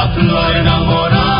a flor enamorada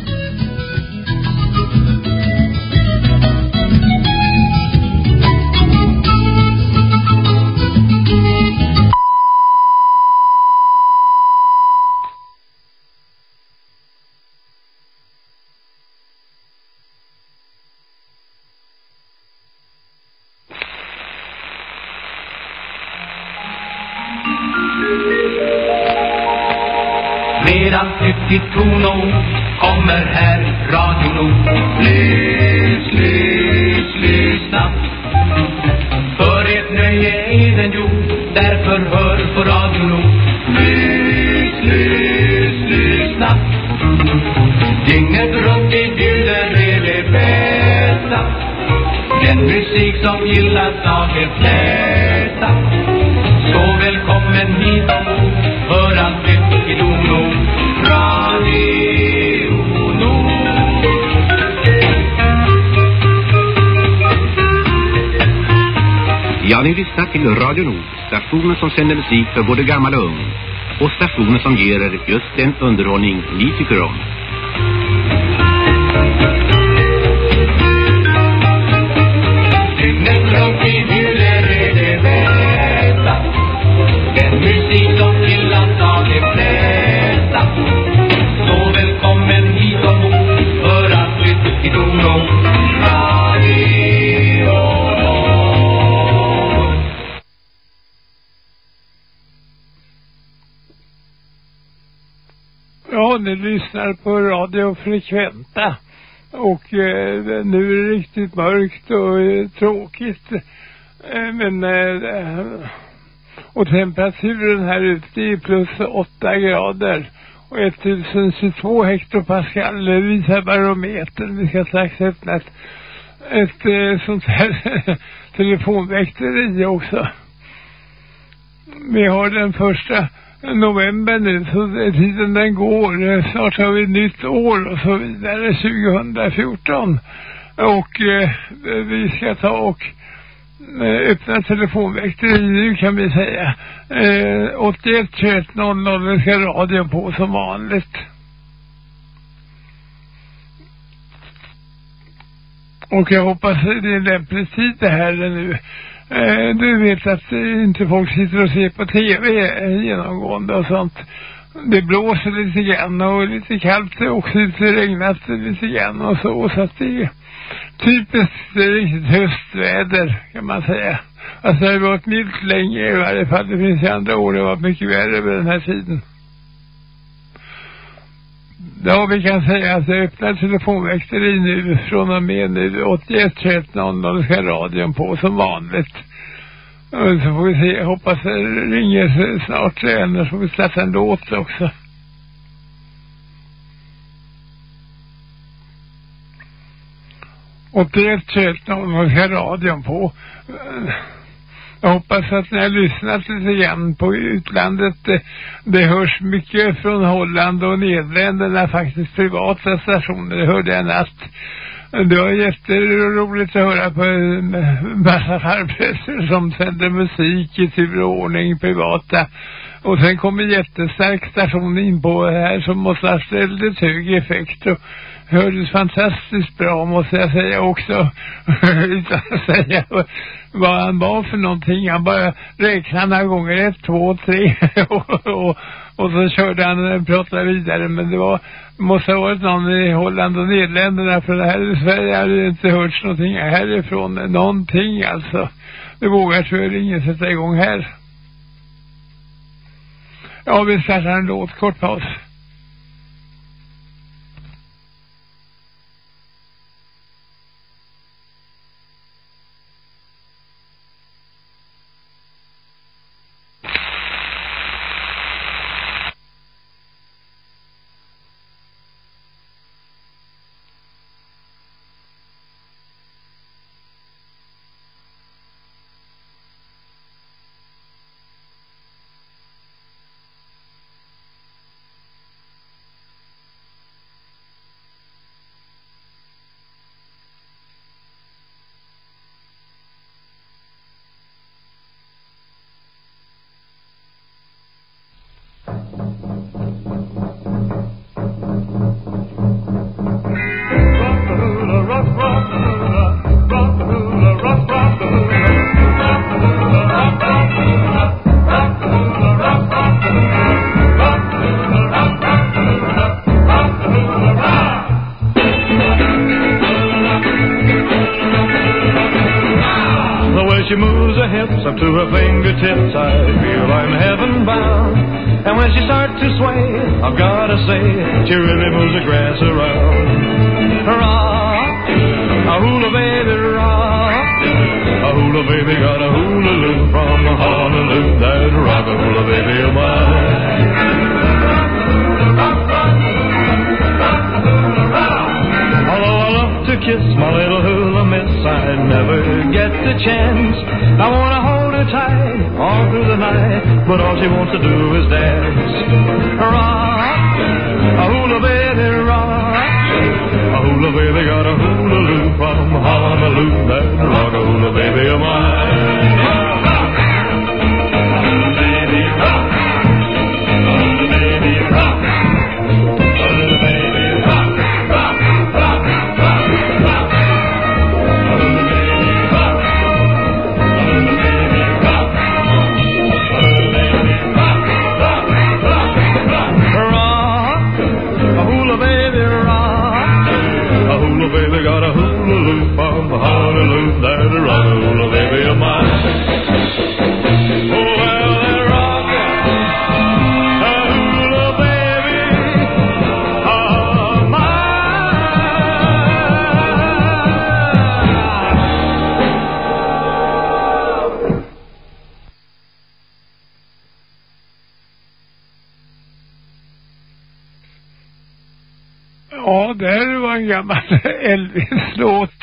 Musik som gillas av de flesta. Så välkommen hit ombord, hör allt nytt i Dono. Radio Nord. Ja, ni lyssnar till Radio Nord, stationen som sänder musik för både gammal och ung. Och stationen som ger er just den underhållning ni tycker om. Här på Radio Frekventa. Och eh, nu är det riktigt mörkt och eh, tråkigt. Eh, men eh, och temperaturen här ute är plus 8 grader. Och 1022 hektopascal visar barometern. Vi ska strax öppna ett, ett eh, sånt här telefonväkteri också. Vi har den första november nu så tiden den går. Eh, snart har vi nytt år och så vidare 2014. Och eh, vi ska ta och eh, öppna telefonväxter nu kan vi säga. Eh, 81 21 00 ska radion på som vanligt. Och jag hoppas det är en lämplig tid det här nu. Eh, du vet att eh, inte folk sitter och ser på tv genomgående och sånt. Det blåser lite grann och lite kallt och är också lite regnat lite grann och så. Så att det är typiskt eh, riktigt höstväder kan man säga. Alltså det har varit milt länge i varje fall. Det finns ju andra år det har varit mycket värre vid den här tiden. Ja, vi kan säga att det öppnar telefonväxteri nu från och med nu 81 21 00 ska radion på som vanligt. Så får vi se, jag hoppas det ringer snart igen, så får vi släppa en låt också. Och det är 21 00 ska radion på. Jag hoppas att ni har lyssnat lite grann på utlandet. Det, det hörs mycket från Holland och Nederländerna faktiskt privata stationer. Det hörde jag natt. Det var jätteroligt att höra på en massa farbröder som sänder musik i tur och ordning, privata Och sen kom en jättestark station in på här som måste ha väldigt hög effekt och hördes fantastiskt bra måste jag säga också. Utan att säga vad han var för någonting. Han bara räknade några gånger. Ett, två, tre. och, och, och så körde han och pratade vidare. Men det var, måste ha varit någon i Holland och Nederländerna. För det här i Sverige hade det inte hörts någonting härifrån. Någonting alltså. Det vågar tyvärr ingen sätta igång här. Ja, vi startar en låt. Kort paus.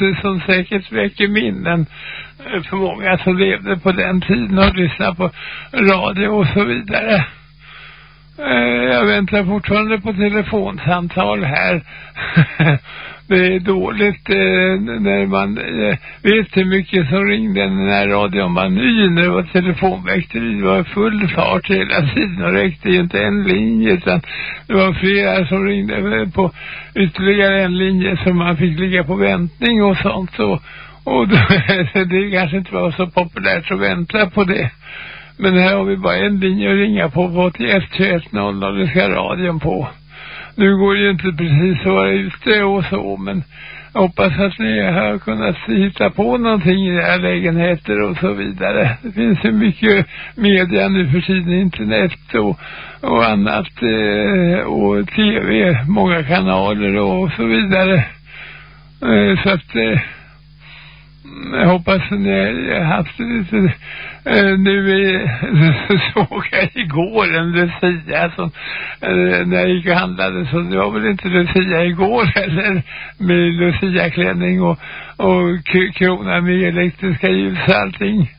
Elvis-låt som säkert väcker minnen eh, för många som levde på den tiden och lyssnade på radio och så vidare. Eh, jag väntar fortfarande på telefonsamtal här. Det är dåligt eh, när man eh, vet hur mycket som ringde när radion var ny, när det var telefonväkteri. Det var full fart hela tiden och räckte ju inte en linje utan det var flera som ringde eh, på ytterligare en linje som man fick ligga på väntning och sånt. Och, och då, det kanske inte var så populärt att vänta på det. Men här har vi bara en linje att ringa på på 81 21 00 och det ska radion på. Nu går det ju inte precis att vara ute och så men jag hoppas att ni har kunnat hitta på någonting i era lägenheter och så vidare. Det finns ju mycket media nu för tiden, internet och, och annat eh, och tv, många kanaler och så vidare. Eh, så att eh, jag hoppas att ni har haft lite eh, nu i, såg jag igår en Lucia som eh, när jag gick och handlade så det var väl inte Lucia igår heller med Lucia-klänning och, och krona med elektriska ljus och allting.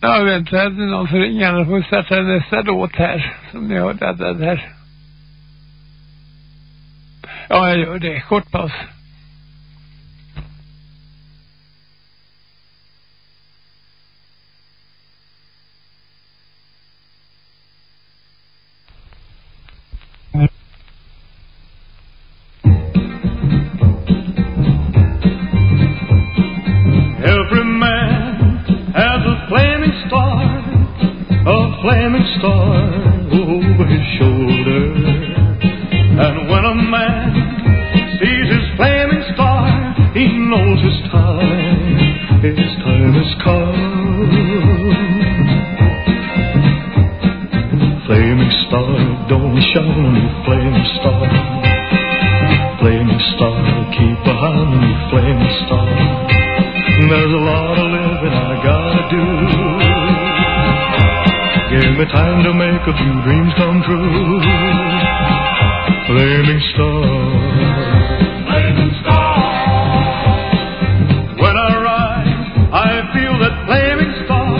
Ja, vänta att någon som ringer annars får vi starta nästa låt här som ni har laddat här. Ja, jag gör det. Kort paus. Star over his shoulder. And when a man sees his flaming star, he knows his time, his time has come. Flaming star, don't shine flaming star. Flaming star, keep behind me, flaming star. There's a lot of living I gotta do. Give me time to make a few dreams come true. Flaming star. Flaming star. When I rise, I feel that flaming star.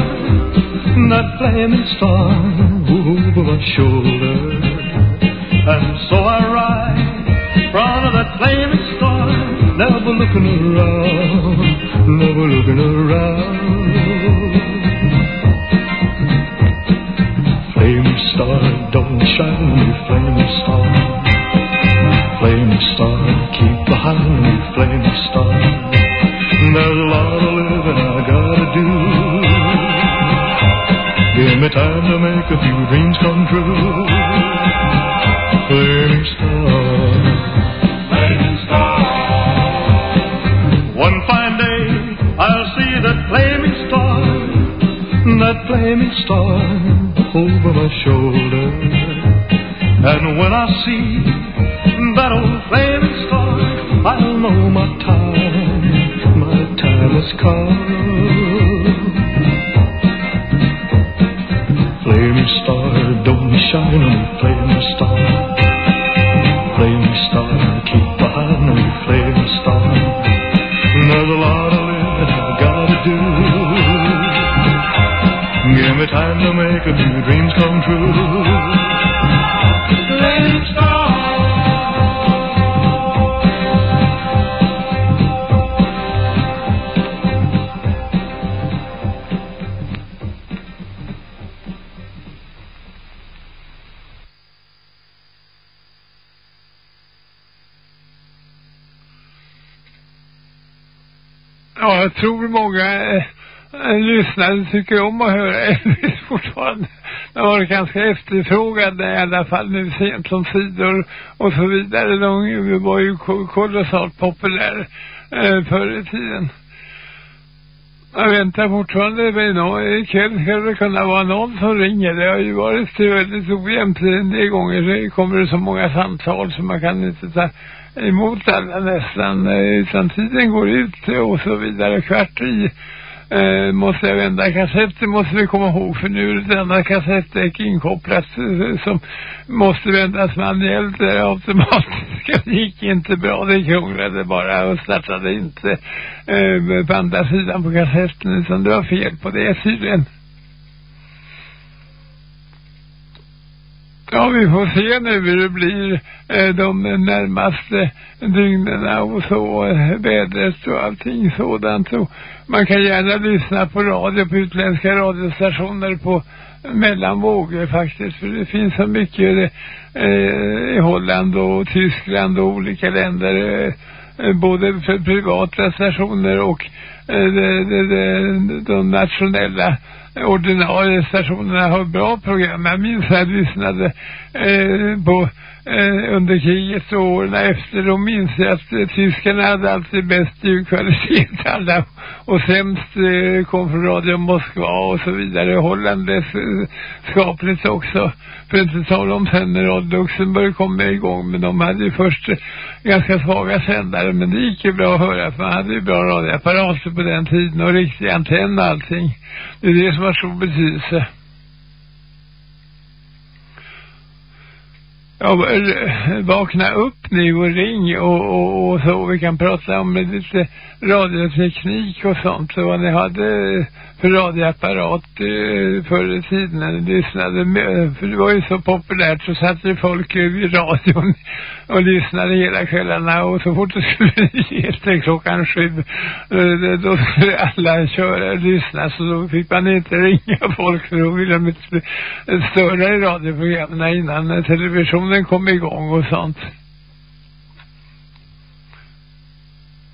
That flaming star over my shoulder. And so I ride in front of that flaming star. Never looking around. Never looking around. Flaming star, don't shine me, flaming star. Flaming star, keep behind me, flaming star. There's a lot of living I gotta do. Give me time to make a few dreams come true. Flaming star. Flaming star. One fine day, I'll see that flaming star. That flaming star over my shoulder. And when I see that old flaming star, I'll know my time, my time has come. Flaming star, don't shine on me, tror många eh, eh, lyssnare tycker om att höra Elvis fortfarande. Det var ganska efterfrågade i alla fall nu sent som sidor och så vidare. De var ju kolossalt populär eh, förr i tiden. Jag väntar fortfarande med någon. Ikväll ska det kunna vara någon som ringer. Det har ju varit väldigt ojämnt en del gånger. Det kommer det så många samtal så man kan inte ta emot alla eh, nästan. Eh, utan tiden går ut och så vidare. Kvart i eh, måste jag vända kassetten måste vi komma ihåg. För nu är det denna kassettdäck inkopplat eh, som måste vändas manuellt eller automatiskt. Det gick inte bra. Det krånglade bara och startade inte eh, på andra sidan på kassetten. Utan det var fel på det tydligen. Ja, vi får se nu hur det blir eh, de närmaste dygnerna och så, eh, vädret och allting sådant. Så man kan gärna lyssna på radio, på utländska radiostationer på mellanvågor faktiskt. För det finns så mycket eh, i Holland och Tyskland och olika länder. Eh, både för privata stationer och eh, de, de, de, de nationella ordinarie stationerna har bra program. Jag minns att jag lyssnade eh, på Eh, under kriget och åren efter. Då minns jag att eh, tyskarna hade alltid bäst ljudkvalitet alla. Och sämst eh, kom från Radio Moskva och så vidare. Holland är eh, skapligt också. För att inte tala om sen när Radio Luxemburg kom med igång. Men de hade ju först eh, ganska svaga sändare. Men det gick ju bra att höra. För man hade ju bra radioapparater på den tiden. Och riktig antenn och allting. Det är det som har stor betydelse. Ja, vakna upp nu och ring och, och, och så. Vi kan prata om lite radioteknik och sånt. Och vad ni hade radioapparat eh, förr i tiden när ni lyssnade med. För det var ju så populärt så satt ju folk vid radion och lyssnade hela kvällarna. Och så fort det skulle bli klockan sju eh, då skulle alla köra och lyssna. Så då fick man inte ringa folk för då ville de inte störa i radioprogrammen innan eh, televisionen kom igång och sånt.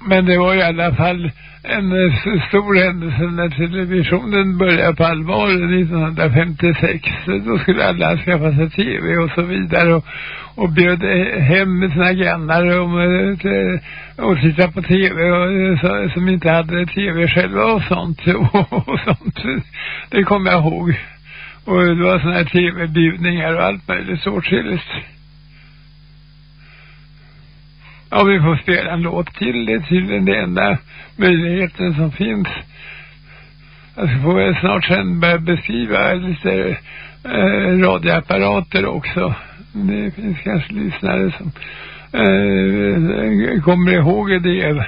Men det var i alla fall en eh, stor händelse när televisionen började på allvar 1956. Då skulle alla skaffa sig tv och så vidare och, och bjöd hem sina grannar och, eh, och titta på tv och, eh, så, som inte hade tv själva och sånt. Och, och sånt. Det kommer jag ihåg. Och det var såna här tv-bjudningar och allt möjligt åtskilligt. Ja, vi får spela en låt till. Det är tydligen den enda möjligheten som finns. Alltså, jag ska få snart sen börja beskriva lite eh, radioapparater också. Det finns kanske lyssnare som eh, kommer ihåg det.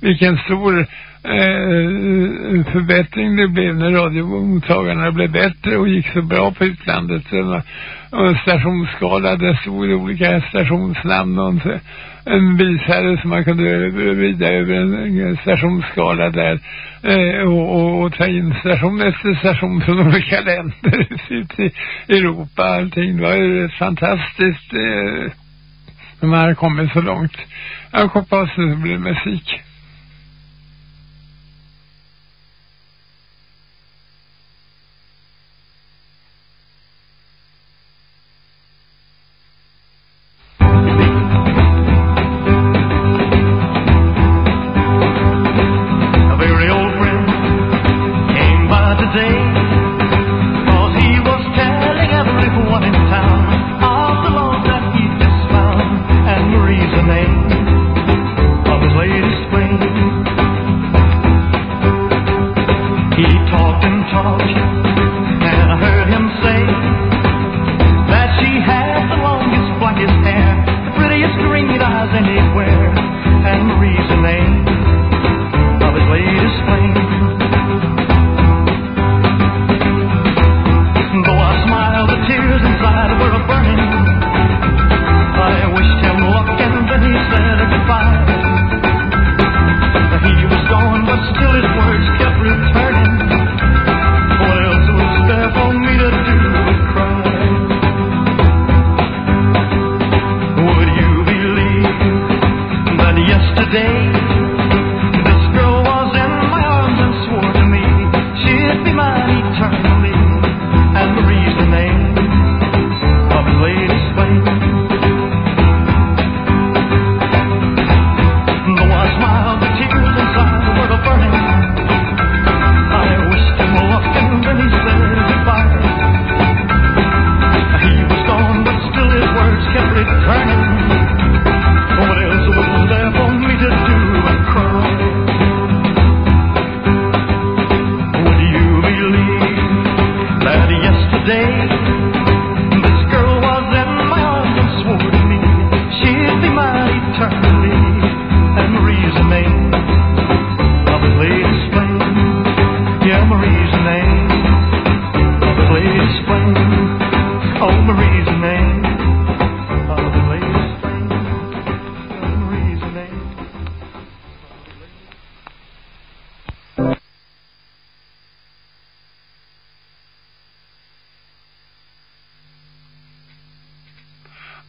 Vilken stor eh, förbättring det blev när radiomottagarna blev bättre och gick så bra på utlandet. Eh, stationsskala det stod olika stationsnamn och så en visare som man kunde vrida över en stationsskala där eh, och, och, och ta in station efter station från olika länder ut i Europa allting. Det var ju fantastiskt eh, när man hade kommit så långt. Jag hoppas att det blir musik.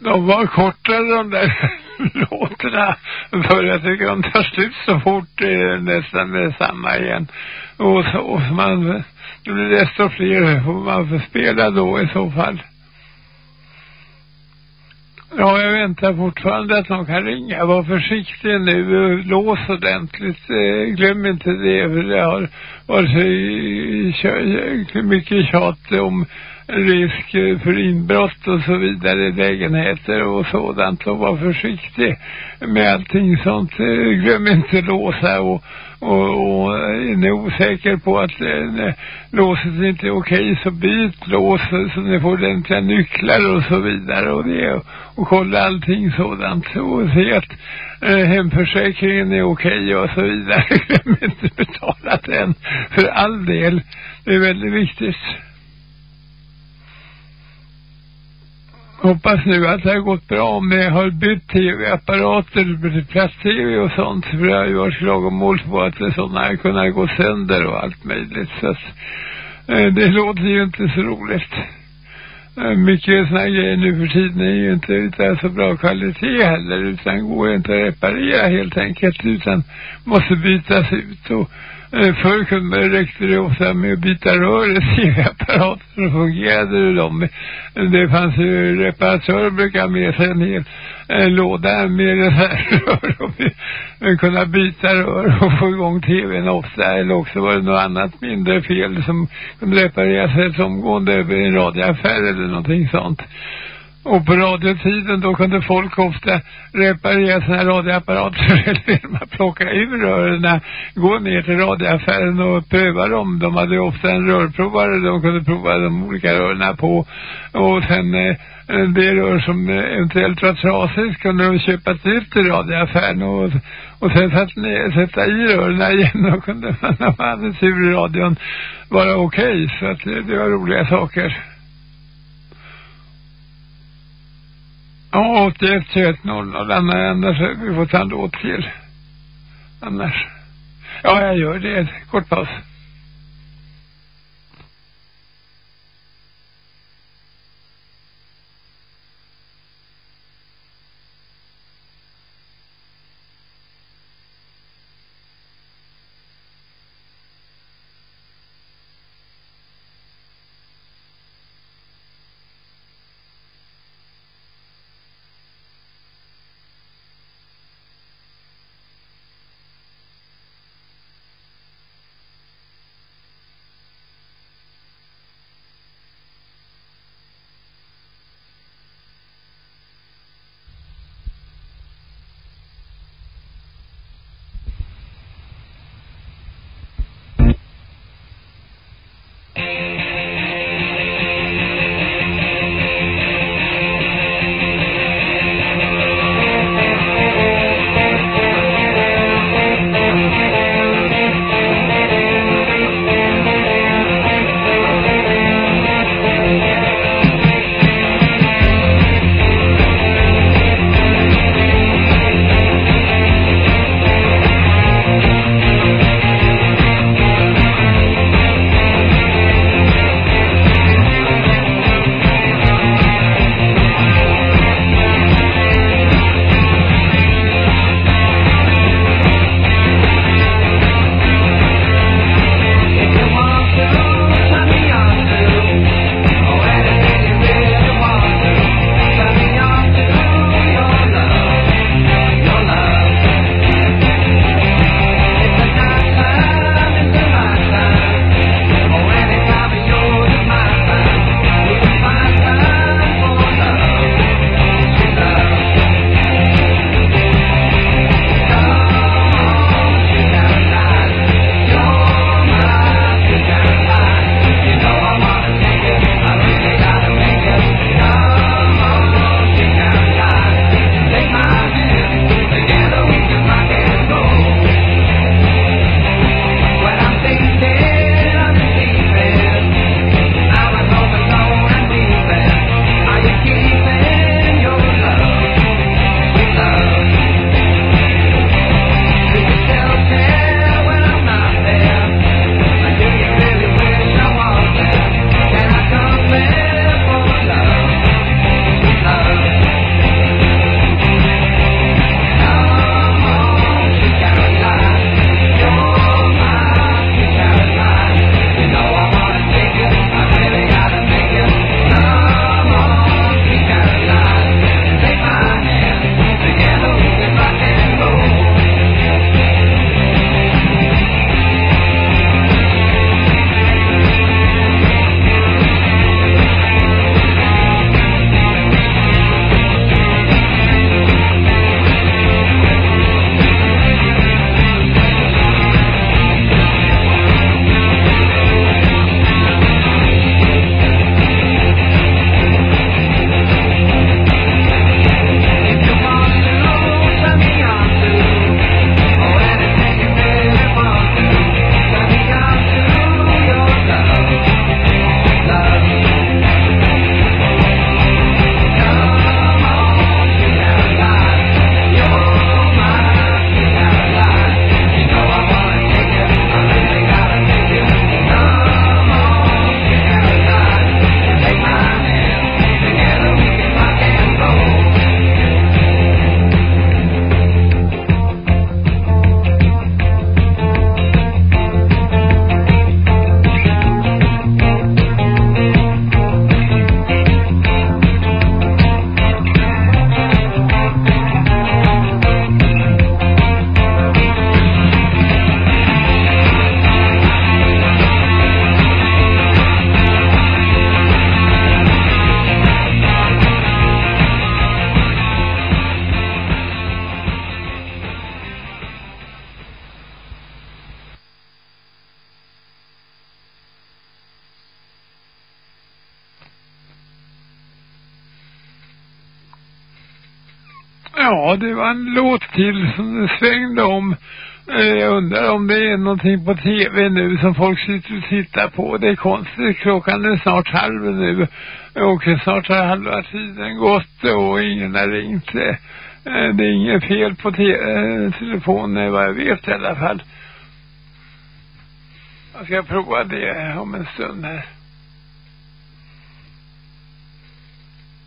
De var kortare de där låtarna. För jag tycker de tar slut så fort eh, nästan med samma igen. Och så, och man, det blir desto fler får man spela då i så fall. Ja, jag väntar fortfarande att någon kan ringa. Var försiktig nu. Lås ordentligt. Eh, glöm inte det. För det har varit så mycket tjat om risk för inbrott och så vidare i lägenheter och sådant och var försiktig med allting sånt. Eh, glöm inte låsa och, och, och är ni osäker på att eh, låset inte är okej så byt lås så ni får ordentliga nycklar och så vidare och det och kolla allting sådant och se att eh, hemförsäkringen är okej och så vidare. Glöm inte betala den för all del. Det är väldigt viktigt. Hoppas nu att det har gått bra om jag har bytt tv-apparater, plats-tv och sånt. För det har ju varit klagomål på att sådana kunna gå sönder och allt möjligt. Så att, eh, det låter ju inte så roligt. Eh, Mycket sådana grejer nu för tiden är ju inte utav så bra kvalitet heller utan går inte att reparera helt enkelt utan måste bytas ut och Eh, förr kunde räckte det ofta med att byta rör i tv-apparater och fungerade de. Det fanns ju reparatörer brukade ha med sig en hel en låda med reservrör och kunna byta rör och få igång tvn ofta eller också var det något annat mindre fel som kunde repareras helt omgående över en radioaffär eller någonting sånt. Och på radiotiden då kunde folk ofta reparera sina radioapparater eller man plocka ur rören, gå ner till radioaffären och pröva dem. De hade ofta en rörprovare de kunde prova de olika rörerna på. Och sen eh, det rör som eventuellt var trasigt kunde de köpa ut till radioaffären och, och sen satt ner, sätta i rören igen och kunde man när man hade sur i radion vara okej. Okay. Så att det, det var roliga saker. Ja, 81 21 00. Annars vi får ta en låt till. Annars. Ja, jag gör det. Kort paus. Ja, det var en låt till som svängde om. Eh, jag undrar om det är någonting på tv nu som folk sitter och tittar på. Det är konstigt. Klockan är snart halv nu. Och snart har halva tiden gått och ingen har ringt. Eh, det är inget fel på te- eh, telefonen vad jag vet i alla fall. Jag ska prova det om en stund här.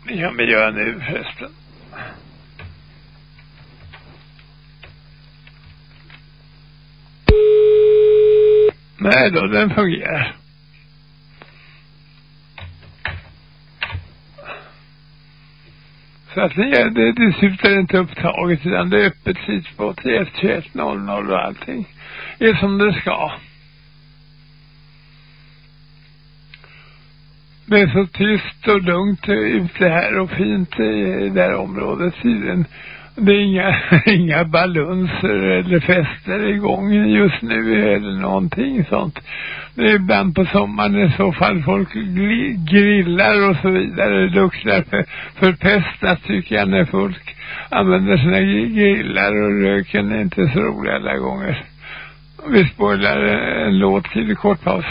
Det kan vi göra nu förresten. Nej då, den fungerar. Så att det, det, det syftar inte upptaget utan det är öppet hit på 21.00 och allting är som det ska. Det är så tyst och lugnt ute här och fint i det här området tydligen. Det är inga, inga balunser eller fester igång just nu eller någonting sånt. Det är ibland på sommaren i så fall folk grillar och så vidare. Det luktar för, förpestat tycker jag när folk använder sina grillar och röken är inte så rolig alla gånger. Vi spoilar en låt till i kort paus.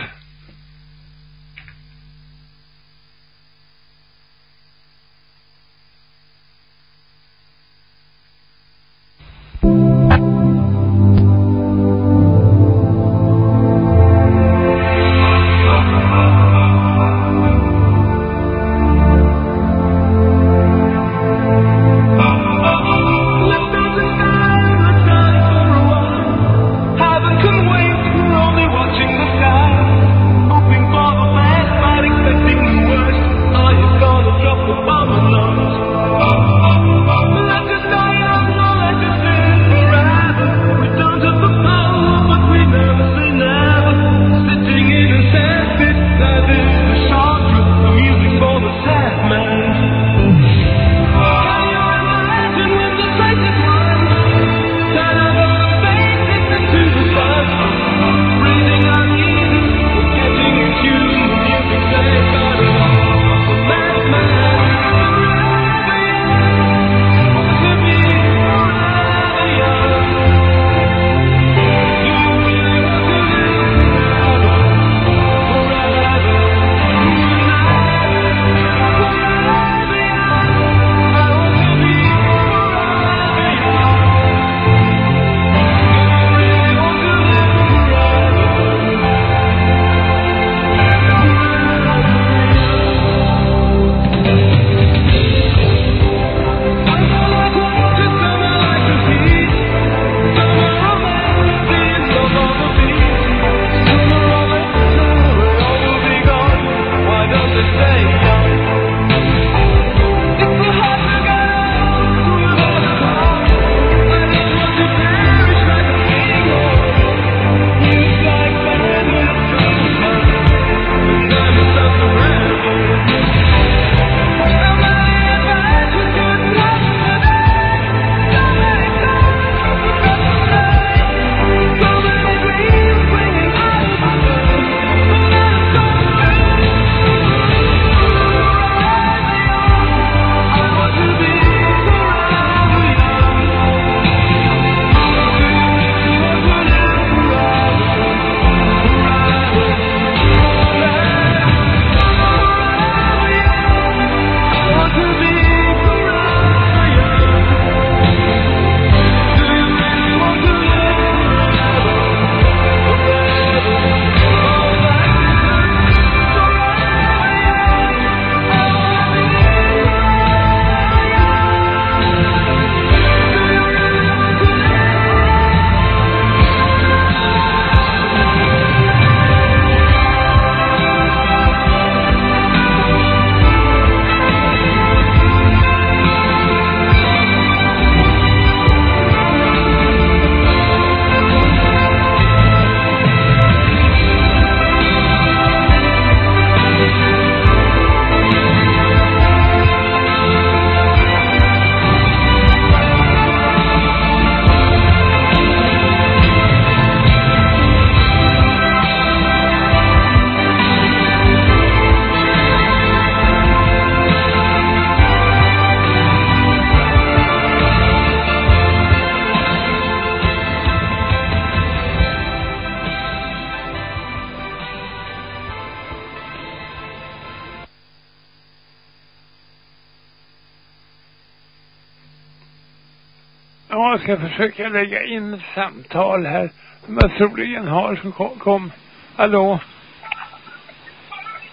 Ska försöka lägga in ett samtal här. Som jag troligen har som kom. kom. Hallå?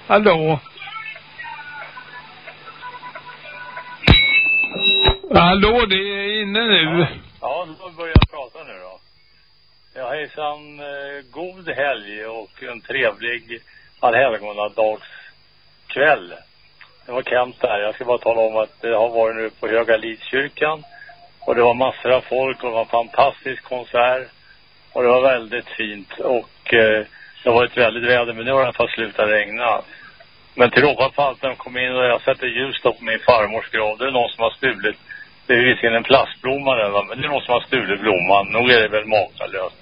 Hallå? Hallå, det är inne nu. Ja, då börjar jag prata nu då. Ja, hejsan. Eh, God helg och en trevlig allhelgonadagskväll. Det var Kent där. Jag ska bara tala om att det har varit nu på Höga Lidskyrkan. Och det var massor av folk och det var en fantastisk konsert. Och det var väldigt fint. Och eh, det var ett väldigt väder men nu har det i alla fall slutat regna. Men till råga på allt när de kom in och jag sätter ljus då på min farmors grav. Det är någon som har stulit. Det är visserligen en plastblomma där va? Men det är någon som har stulit blomman. Nog är det väl makalöst.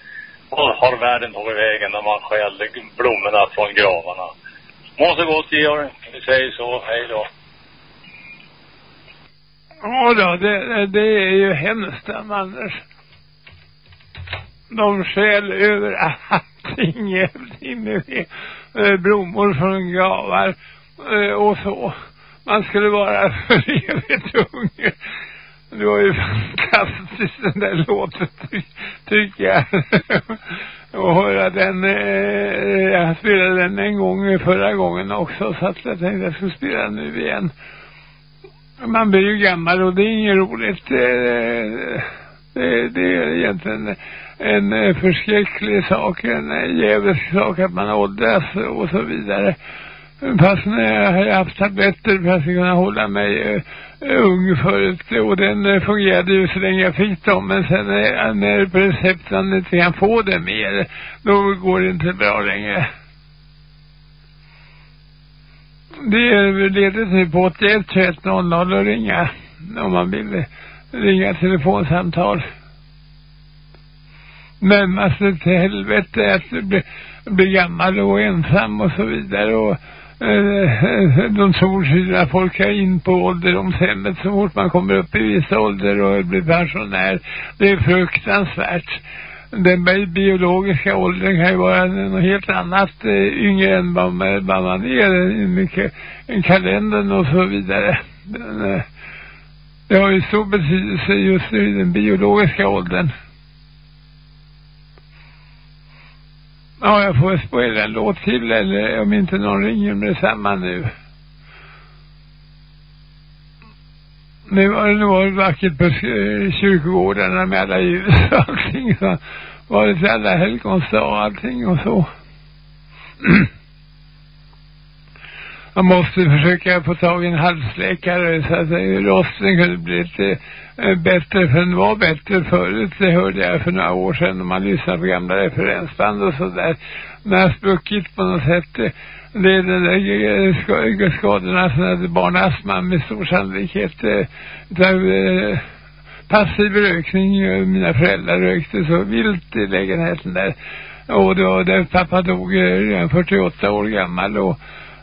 Vad har världen tagit vägen när man stjäl blommorna från gravarna? Må så gott Georg. Vi säger så. Hej då. Ja då, det, det är ju hemskt Anders. De skäl över allting med eh, blommor från gravar eh, och så. Man skulle vara för evigt ung. Det var ju fantastiskt den där låten ty tycker jag. och höra den, eh, jag spelade den en gång förra gången också så att jag tänkte jag skulle spela den nu igen. Man blir ju gammal och det är inget roligt. Eh, det, det är egentligen en eh, förskräcklig sak, en eh, jävlig sak att man åldras och så vidare. Fast när jag har haft tabletter för att kunna hålla mig ung förut och den fungerade ju så länge jag fick dem men sen när, när på man inte kan få det mer då går det inte bra längre. Det är ledigt nu på 81 21 00 och ringa om man vill ringa telefonsamtal. Men alltså, till helvete att bli, bli gammal och ensam och så vidare och eh, de tror att folk är in på ålderdomshemmet så fort man kommer upp i vissa ålder och blir pensionär. Det är fruktansvärt. Den biologiska åldern kan ju vara något helt annat eh, yngre än vad man, vad man är i mycket en kalendern och så vidare. Den, eh, det har ju stor betydelse just i den biologiska åldern. Ja, jag får spela en låt till eller om inte någon ringer med detsamma nu. Nu var det nog vackert på eh, kyrkogårdarna med alla ljus och allting. Så var det till alla helgons och allting och så. Man måste försöka få tag i en halsläkare så att rosten kunde bli lite eh, bättre för den var bättre förut. Det hörde jag för några år sedan när man lyssnade på gamla referensband och sådär. Men jag spruckit på något sätt. Eh, det är de där skadorna som hade barnastma med stor sannolikhet. Eh, där, eh, passiv rökning. Eh, mina föräldrar rökte så vilt i lägenheten där. Och då, där pappa dog redan 48 år gammal och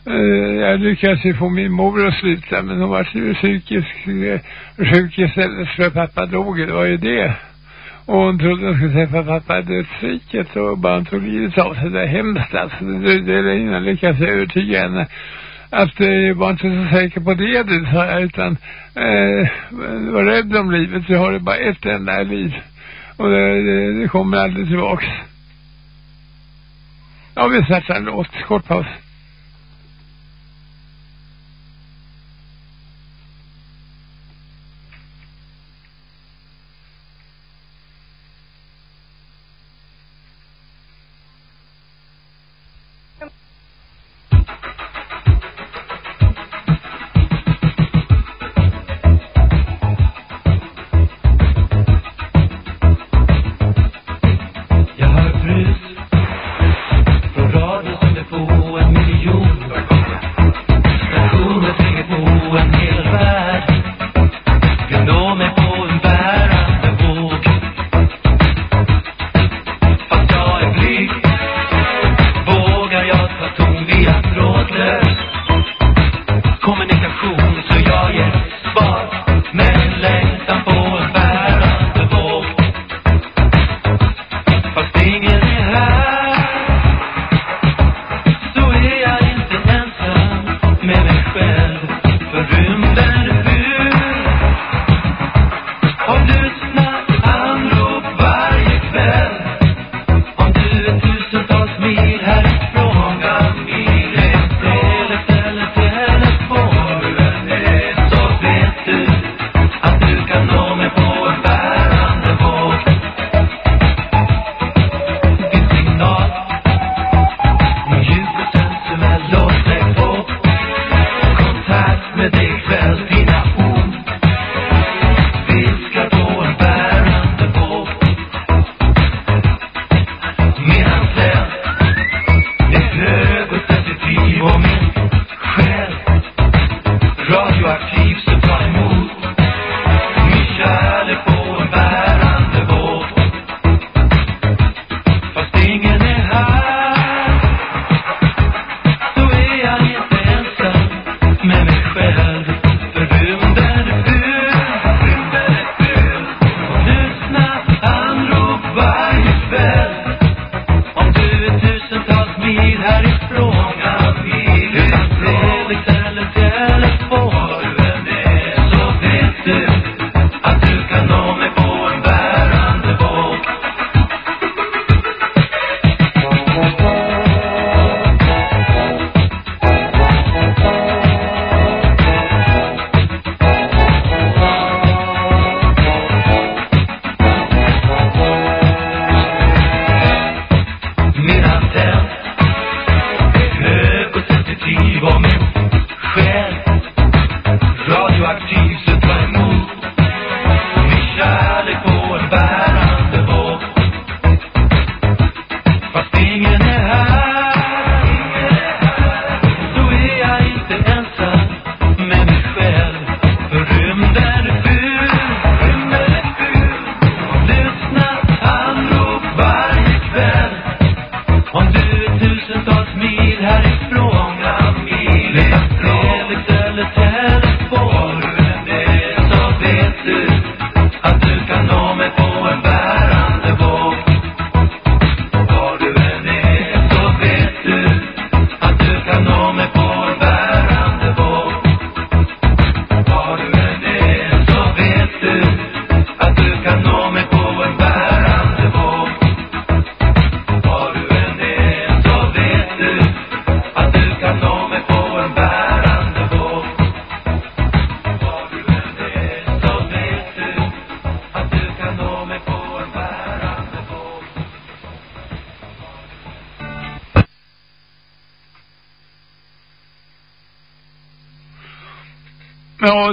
Eh, jag lyckades ju få min mor att sluta men hon var ju psykiskt sjuk istället för pappa dog. Det var ju det. Och hon trodde hon skulle träffa pappa i dödsriket och bara hon tog livet av sig. Det är hemskt alltså. Det, det är innan lyckades övertyga henne att eh, jag var inte så säker på det du sa jag utan eh, var rädd om livet. Du har det bara ett enda liv. Och det, det, det kommer aldrig tillbaks. Ja, vi startar en låt. Kort paus.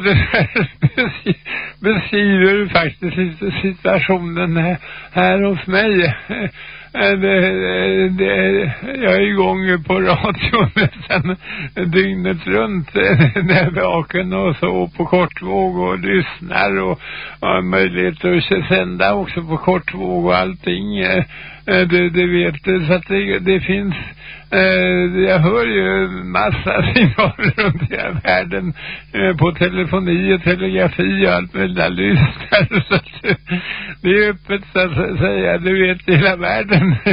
Det beskriver faktiskt situationen här, här hos mig. Eh, det, det, jag är igång på radion nästan dygnet runt när jag är vaken och så på kortvåg och lyssnar och har möjlighet att sända också på kortvåg och allting. Eh, det, det vet du. Så att det, det finns Eh, jag hör ju massa signaler runt i hela världen eh, på telefoni och telegrafi och allt möjligt. Jag lyssnar så att det är öppet så att säga. Du vet hela världen.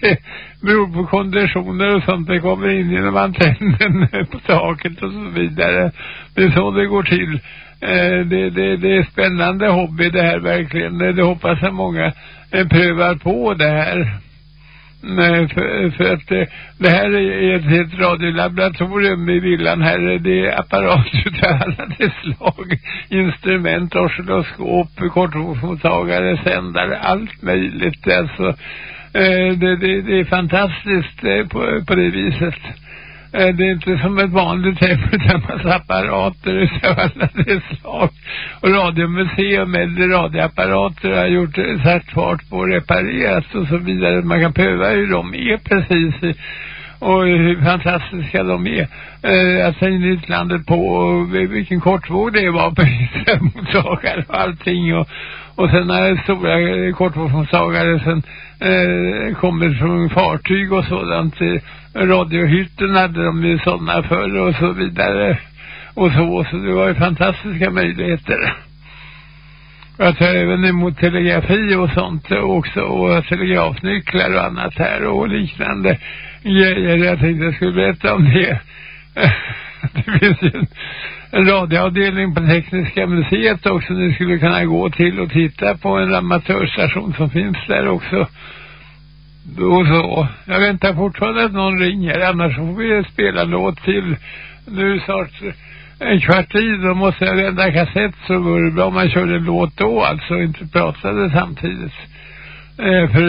det beror på konditioner och sånt. Det kommer in genom antennen på taket och så vidare. Det är så det går till. Eh, det, det, det är spännande hobby det här verkligen. Det hoppas jag många eh, prövar på det här. Nej, för, för att det här är ett helt radiolaboratorium i villan här. Det är apparater utav alla de slag. Instrument, oscilloskop, kortvågsmottagare, sändare, allt möjligt. Alltså, eh, det, det, det är fantastiskt eh, på, på det viset. Eh, det är inte som ett vanligt hem utan massa apparater utav alla de slag. Och radiomuseum eller radioapparater har gjort särskilt satt fart på och reparerat och så vidare. Man kan pröva hur de är precis i- och hur fantastiska de är. Eh, att sen utlandet på och vilken kortvåg det var på vissa mottagare och allting och, och sen när stora kortvågsmottagare sen eh, kommer från fartyg och sådant. Eh, radiohytten hade de ju sådana förr och så vidare. Och så, så det var ju fantastiska möjligheter. Jag tar även emot telegrafi och sånt också och telegrafnycklar och annat här och liknande grejer. Jag tänkte jag skulle berätta om det. Det finns ju en, en radioavdelning på Tekniska museet också. Ni skulle kunna gå till och titta på en amatörstation som finns där också. Då så. Jag väntar fortfarande att någon ringer. Annars får vi spela låt till. Nu är det snart en kvart tid. Då måste jag vända kassett så vore det bra om man körde en låt då. Alltså inte pratade samtidigt. Eh, för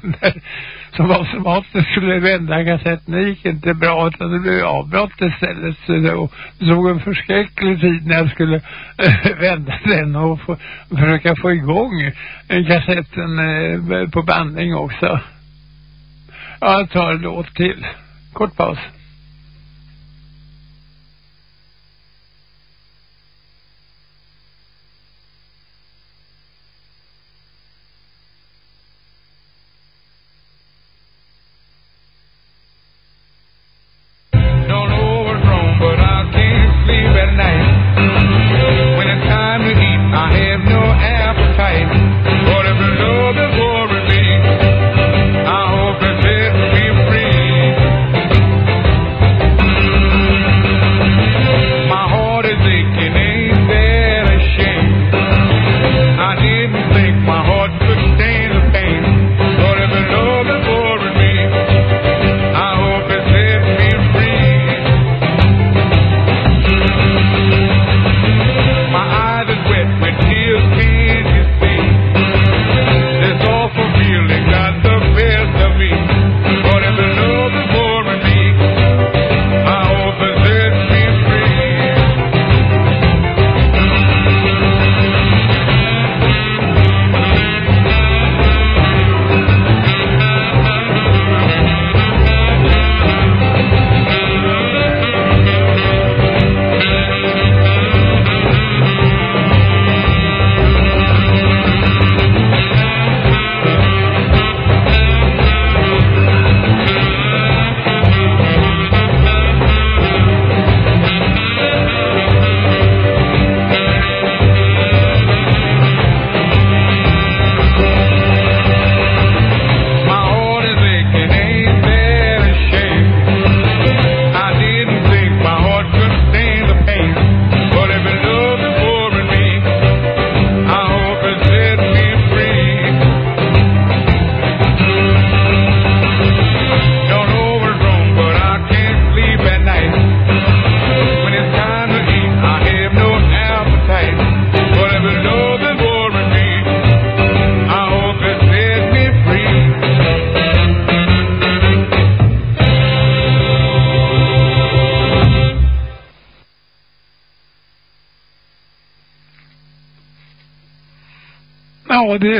den där som automaten skulle vända kassetten det gick inte bra utan det blev avbrott istället. Så det, såg en förskräcklig tid när jag skulle eh, vända den och få, försöka få igång eh, kassetten eh, på bandning också. Ja, jag tar en låt till. Kort paus.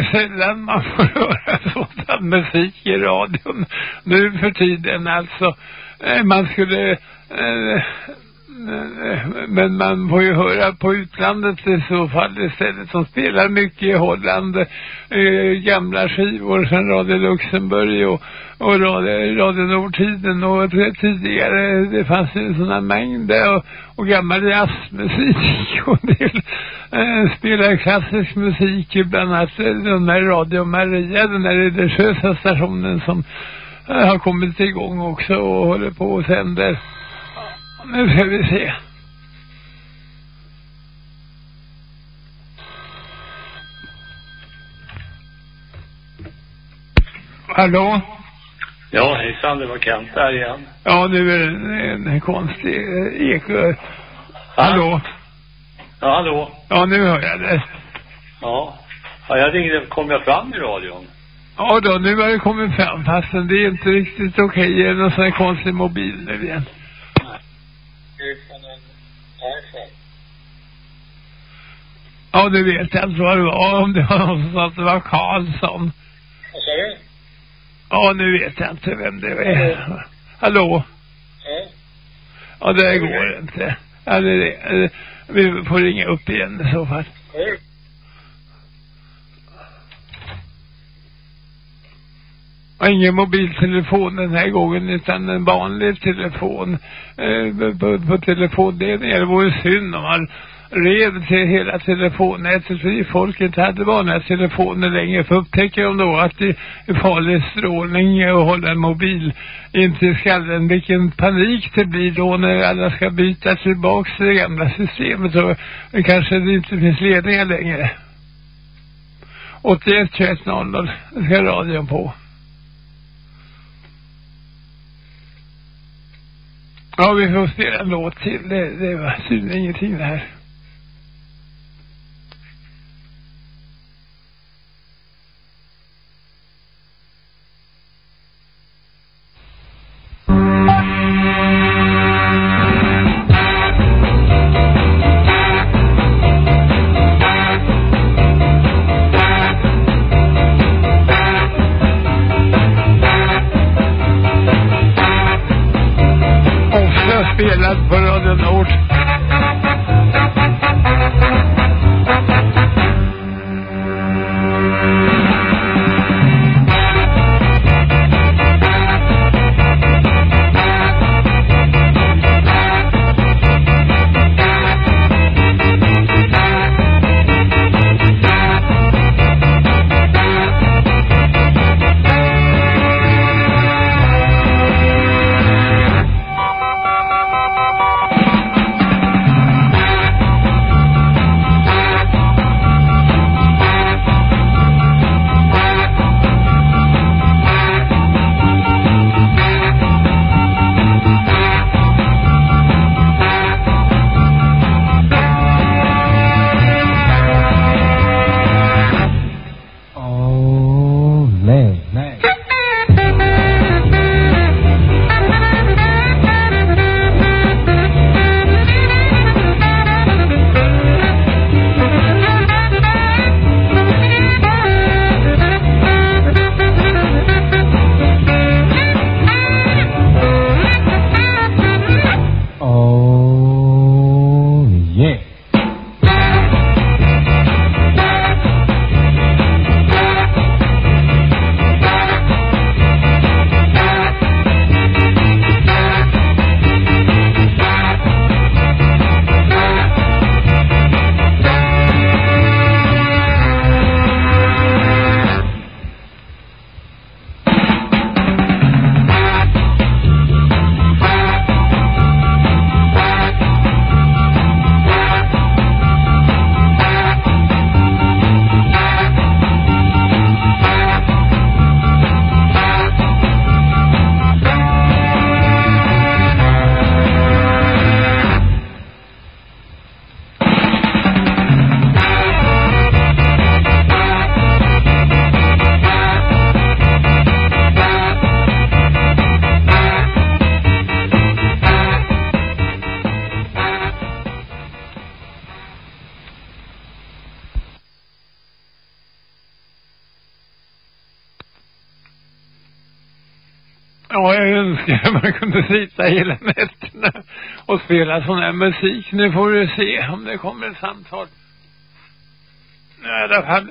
Är sällan man får höra sådan musik i radion nu för tiden alltså. Eh, man skulle eh, men man får ju höra på utlandet i så fall istället. De spelar mycket i Holland. Eh, gamla skivor sen Radio Luxemburg och, och Radio, Radio Nordtiden och tidigare det fanns ju sådana mängder och, och gammal jazzmusik och en del eh, spelar klassisk musik bland annat eh, den här Radio Maria den här religiösa stationen som eh, har kommit igång också och håller på och sänder nu ska vi se. Hallå? Ja, hejsan, det var Kent här igen. Ja, nu är det en, en konstig eh, eko. Hallå? Ja, hallå? Ja, nu hör jag det. Ja. Ja, jag ringde, kom jag fram i radion? Ja då, nu har det kommit fram fastän det är inte riktigt okej. Okay. Är det någon sån här konstig mobil nu igen? Ja, du vet jag inte vad det var. Om det var någon som sa att det var Karlsson. Vad sa du? Ja, nu vet jag inte vem det är. Hallå? Ja. Ja, det går inte. Ja, det, det, vi får ringa upp igen i så fall. Ja. Och ingen mobiltelefon den här gången utan en vanlig telefon eh, på, på telefonledningen. Det vore synd om man rev till hela telefonnätet för folk inte hade vanliga telefoner längre för upptäcker de då att det är farlig strålning att hålla en mobil in till skallen vilken panik det blir då när alla ska byta tillbaks till det gamla systemet och kanske det inte finns ledningar längre 81 21 00 ska radion på Ja, vi får spela en låt till. Det, det var synd ingenting det här. man kunde sitta hela nätterna och spela sån här musik. Nu får vi se om det kommer ett samtal. I alla fall.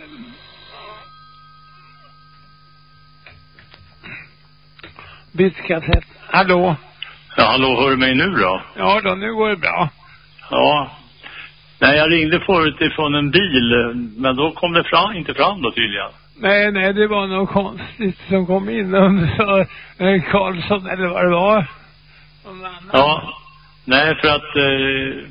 Bitkassett. Hallå? Ja, hallå, hör du mig nu då? Ja då, nu går det bra. Ja. Nej, jag ringde förut ifrån en bil, men då kom det fram, inte fram då tydligen. Nej, nej, det var något konstigt som kom in under eh, Karlsson eller vad det var. Ja. Nej, för att eh,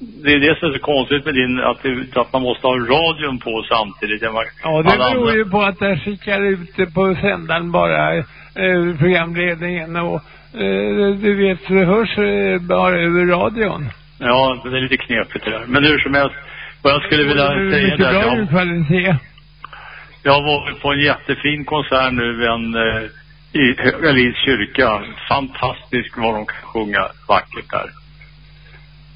det är det som är så konstigt med din, att, det, att man måste ha radion på samtidigt. Jag, Ja, det beror ju på att den skickar ut det på sändaren bara, eh, programledningen och eh, du vet, det hörs eh, bara över radion. Ja, det är lite knepigt det där. Men hur som helst, vad jag skulle vilja det är säga mycket där, bra jag, kvalitet. Jag var på en jättefin konsert nu en, eh, i Högalids kyrka. Fantastiskt vad de kan sjunga vackert där.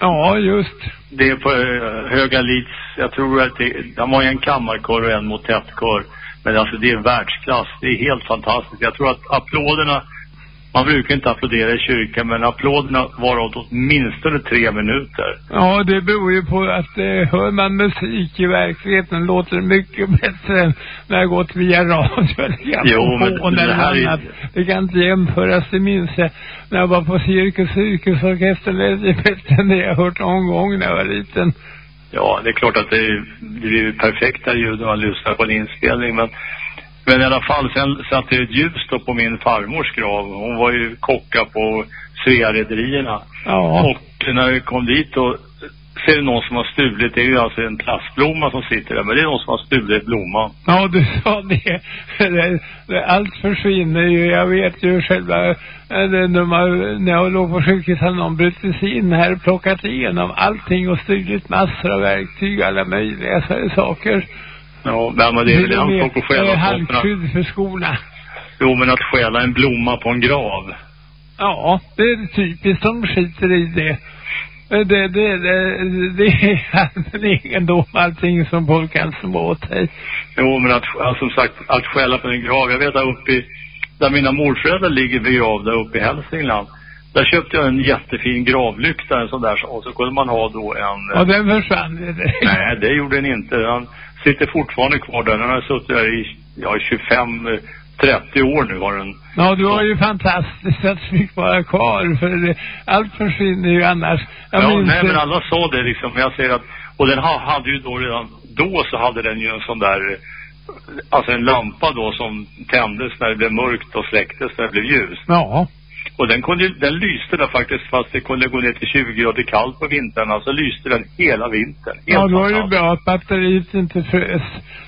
Ja, just. Det är på uh, Höga Lids, jag tror att det, de har ju en kammarkör och en motettkör. Men alltså det är världsklass, det är helt fantastiskt. Jag tror att applåderna, man brukar inte applådera i kyrkan, men applåderna var åt åtminstone tre minuter. Ja, det beror ju på att eh, hör man musik i verkligheten låter det mycket bättre än när det gått via radio Jo, men det eller här är-. Det kan inte jämföras, det minns jag. När jag var på Cirkus Cirkusorkestern lät det bättre än det jag hört någon gång när jag var liten. Ja, det är klart att det, det ju perfekta ljud när man lyssnar på en inspelning, men men i alla fall, sen satte det ett ljus då på min farmors grav. Hon var ju kocka på Svea-rederierna. Ja. Och när vi kom dit då så är det någon som har stulit, det är ju alltså en plastblomma som sitter där, men det är någon som har stulit blomman. Ja, du sa det. det, det allt försvinner ju. Jag vet ju själva, eh, det, när, man, när jag låg på sjukhus hade någon brutit sig in här, plockat igenom allting och stulit massor av verktyg, alla möjliga saker. Ja, men det är väl och en med, sak att stjäla halsskydd för skorna. jo men att stjäla en blomma på en grav. Ja, det är typiskt de skiter i det. Det, det, det, det är allmän egendom, allting som folk kan små åt sig. Jo, men att, alltså, som sagt, att stjäla på en grav. Jag vet att uppe i, där mina morföräldrar ligger begravda uppe i Hälsingland. Där köpte jag en jättefin gravlykta, en sån där, och så kunde man ha då en... Och den försvann. Nej, det gjorde den inte. Han sitter fortfarande kvar där. Den har suttit där i, ja, 25, eh, 30 år nu har den. Ja, det var ju fantastiskt att du fick vara kvar, för det, allt försvinner ju annars. Jag ja, nej det- men alla sa det liksom. Jag säger att, och den ha, hade ju då redan, då så hade den ju en sån där, eh, alltså en lampa då som tändes när det blev mörkt och släcktes när det blev ljus. Ja. Och den kunde, den lyste där faktiskt fast det kunde gå ner till 20 grader kallt på vintern. Alltså lyste den hela vintern. Helt Ja, då var det ju bra att batteriet inte frös.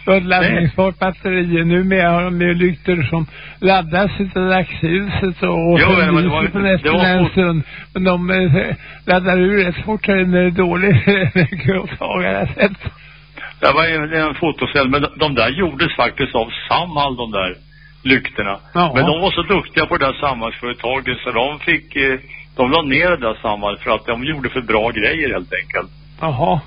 Var ett laddningsbart batteri. Numera har de ju lyktor som laddas utav dagsljuset och Jo, men det var- på var en stund. Men de eh, laddar ur rätt fort när det är dålig gråtagare sett. Det var en, en fotocell, men de, de där gjordes faktiskt av Samhall, de där lyktorna. Men de var så duktiga på det där Samhallsföretaget så de fick, eh, de la ner det där Samhall för att de gjorde för bra grejer helt enkelt. Jaha.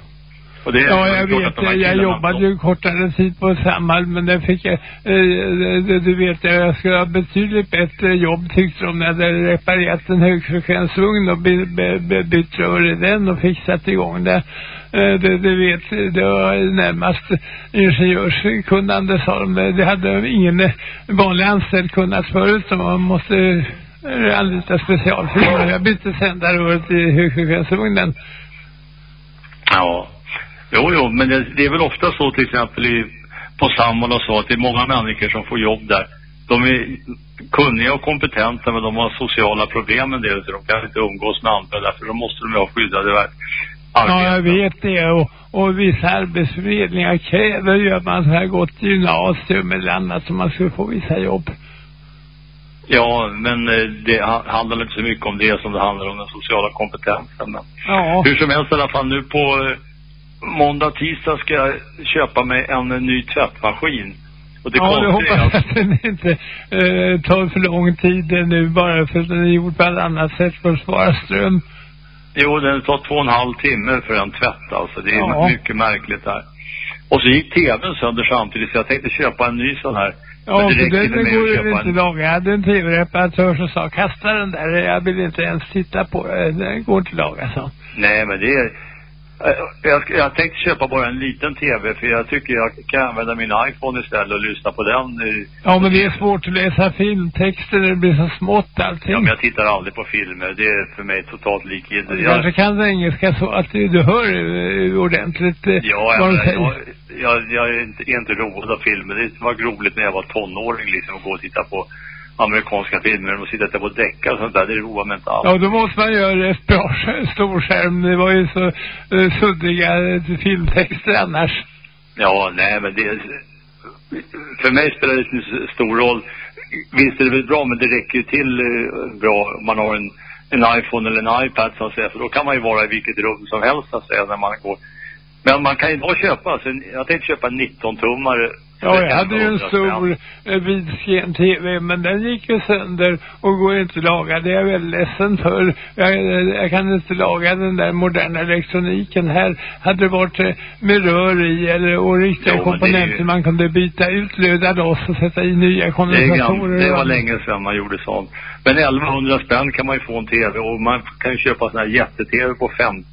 Och det, Ja, jag vet. de Jag jobbade ju kortare tid på Samhall, men det fick jag, eh, du vet, jag skulle ha betydligt bättre jobb tyckte de när jag hade reparerat en högfrekvensugn och by, by, by, bytt rör i den och fixat igång det. Eh, det, det, vet, det var närmast ingenjörskunnande sa de. Eh, det hade ingen eh, vanlig anställd kunnat förut, så man måste anlita specialfirmor. Jag bytte sändarröret i högfrekvensugnen. Ja. Jo, jo, men det, det är väl ofta så till exempel i, på Samhall och så att det är många människor som får jobb där. De är kunniga och kompetenta men de har sociala problem en del så de kan inte umgås med andra därför då måste de ju ha skyddade verk ver- Ja, jag vet det. Och, och vissa arbetsförmedlingar kräver ju att man har gått gymnasium eller annat så man skulle få vissa jobb. Ja, men eh, det ha- handlar inte så mycket om det som det handlar om den sociala kompetensen. Ja. hur som helst i alla fall nu på eh, måndag, tisdag ska jag köpa mig en, eh, ny tvättmaskin. Och det ja, jag konstiga är hoppas att, att den inte eh, tar för lång tid nu bara för att den är gjord på ett annat sätt för att spara ström. Jo den tar två och en halv timme för en tvätt alltså. Det är Ja. mycket märkligt där. Och så gick tvn sönder samtidigt så jag tänkte köpa en ny sån här, Ja, det räcker den för mig går att ju inte en- laga. Jag hade en tv-reparatör som sa, kasta den där, jag vill inte ens titta på den. Den går inte laga, så. Nej, men det är... eh, Jag, jag tänkte köpa bara en liten tv för jag tycker jag kan använda min iPhone istället och lyssna på den. Ja, men det är svårt att läsa filmtexter det blir så smått allting. Ja, men jag tittar aldrig på filmer. Det är för mig totalt likgiltigt. Du Jag, kanske kan engelska så att du, du hör eh, ordentligt eh, ja, vad jag, jag, jag, jag, jag är inte, är inte road av filmer. Det var roligt när jag var tonåring liksom att gå och titta på amerikanska filmer och sitta titta på deckare och sånt där. Det roar mig inte alls. Ja, då måste man göra ett bra sk- storskärm. Det var ju så eh, suddiga eh, filmtexter annars. Ja, nej men det... För mig spelar det inte stor roll. Visst är det väl bra, men det räcker ju till eh, bra om man har en, en iPhone eller en iPad så att säga. För då kan man ju vara i vilket rum som helst så att säga när man går. Men man kan ju då köpa, alltså, jag tänkte köpa en 19-tummare. Ja, jag hade ju en 100 stor eh, vidsken tv, men den gick ju sönder och går inte att laga. Det är jag väldigt ledsen för. Jag, eh, jag kan inte laga den där moderna elektroniken här. Hade det varit eh, med rör i eller och riktiga Jo, det komponenter ju- man kunde byta ut, löda loss och sätta i nya Det, kondensatorer. det och var länge sedan man gjorde sånt. Men 1100 spänn kan man ju få en tv och man kan ju köpa sån här jätte-tv på 50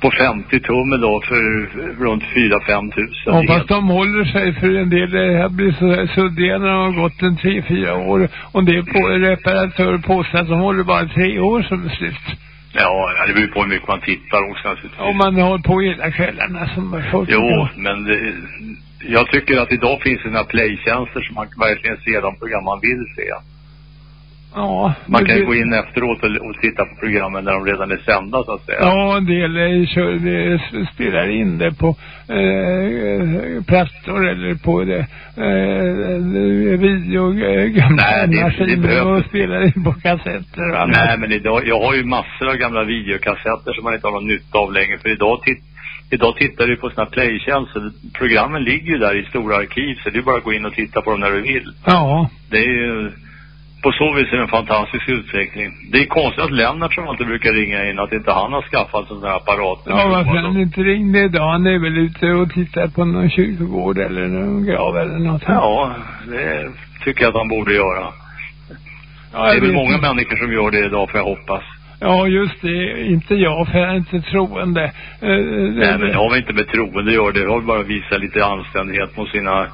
på 50 tum då för runt 4-5 tusen. Ja, Det är fast de håller sig för en del, det här blir så suddiga när de har gått en tre, fyra år. Och en del på, reparatörer påstår att de håller bara tre år som slut. Ja, det beror på hur mycket man tittar också naturligtvis. Om man har på hela kvällarna som folk Jo, men det, jag tycker att idag finns det några playtjänster som man verkligen ser de program man vill se. Ja. Man kan ju det- gå in efteråt och, och titta på programmen när de redan är sända så att säga. Ja, en del kör, det, spelar in det på eh, plattor eller på det, eh, video, eh, gamla Nej, det- det maskiner behövs- och spelar in på kassetter och annat. Nej, men idag, jag har ju massor av gamla videokassetter som man inte har någon nytta av längre. För idag, titt, idag tittar du på här playtjänster. Programmen ligger ju där i stora arkiv så det är bara att gå in och titta på dem när du vill. Ja. Det är ju, på så vis är det en fantastisk utveckling. Det är konstigt att Lennart som alltid brukar ringa in att inte han har skaffat sån här apparat. Ja, varför han inte ringde idag? Han är väl ute och tittar på någon kyrkogård eller någon grav eller något. Ja, det tycker jag att han borde göra. Ja, det är väl många inte. människor som gör det idag får jag hoppas. Ja, just det. Inte jag, för jag är inte troende. Eh, Nej, men det har väl inte med troende att göra. Det har bara att visa lite anständighet mot sina...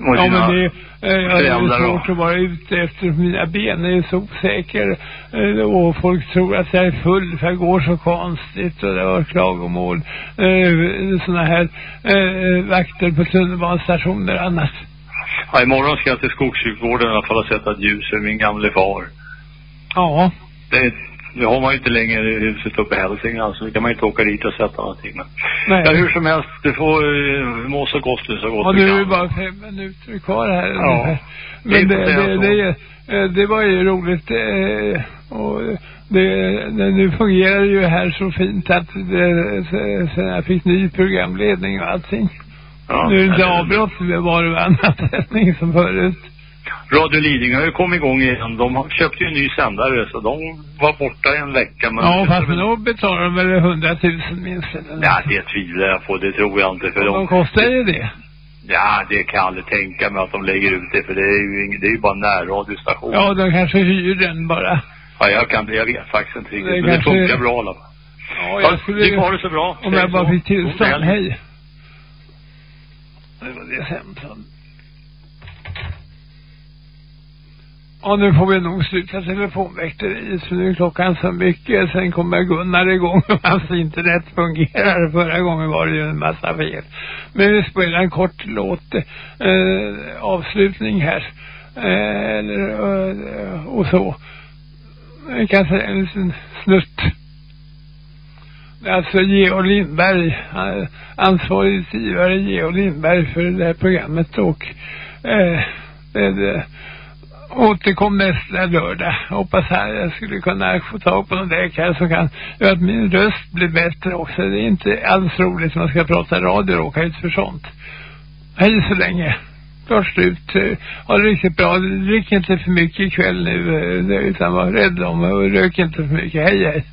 Mot Ja, men det, eh, jag är svårt att vara ute efter mina ben är så osäker. Eh, och folk tror att jag är full för jag går så konstigt och det var klagomål. Eh, såna här eh, vakter på tunnelbanestationer och annat. Ja, imorgon ska jag till Skogskyrkogården i alla fall och sätta ett ljus för min gamle far. Ja. Det, det har man ju inte längre huset uppe i Hälsingland så nu kan man inte åka dit och sätta någonting. Men, Nej. ja, hur som helst, du får uh, må så gott du så gott Och du nu är kan. det bara fem minuter kvar här. Ja. Men får det, det, så. det, eh, det var ju roligt. eh, Och det, det, nu fungerar det ju här så fint att det, sen jag fick ny programledning och allting. Ja, nu är det inte ja, det- avbrott, det var det annat sättning som förut. Radio Lidingö har ju kommit igång igen. De har- köpte ju en ny sändare så de var borta en vecka. Men Ja, fast då betalar de väl hundratusen minst eller. Ja, det tvivlar jag på. Det tror jag inte. För De de, kostar ju det. ja, det kan jag aldrig tänka mig att de lägger ut det. För det är ju, ing- det är ju bara närradiostation. Ja, de kanske hyr den bara. Ja, jag kan jag vet faktiskt inte riktigt. Det men det kanske- funkar bra alla fall. Ja, Ja, jag skulle... ni får ha det så bra. Om jag bara fick tillstånd. Hej. Det var det sämsta. Ja, nu får vi nog sluta telefonväkteriet för nu är klockan så mycket. Sen kommer Gunnar igång och hans internet fungerar. Förra gången var det ju en massa fel. Men vi spelar en kort låt, eh, avslutning här. Eh, eller, eh, och så. Vi kan säga en liten snutt. Alltså Georg Lindberg, eh, ansvarig utgivare Georg Lindberg för det här programmet och eh, det, det återkom nästa lördag. Hoppas här jag skulle kunna få tag på någon läkare som kan göra att min röst blir bättre också. Det är inte alls roligt när man ska prata radio och åka ut för sånt. Hej så länge. Klart slut. Eh, ha det riktigt bra. Drick inte för mycket ikväll nu eh, utan var rädd om och rök inte för mycket. Hej hej.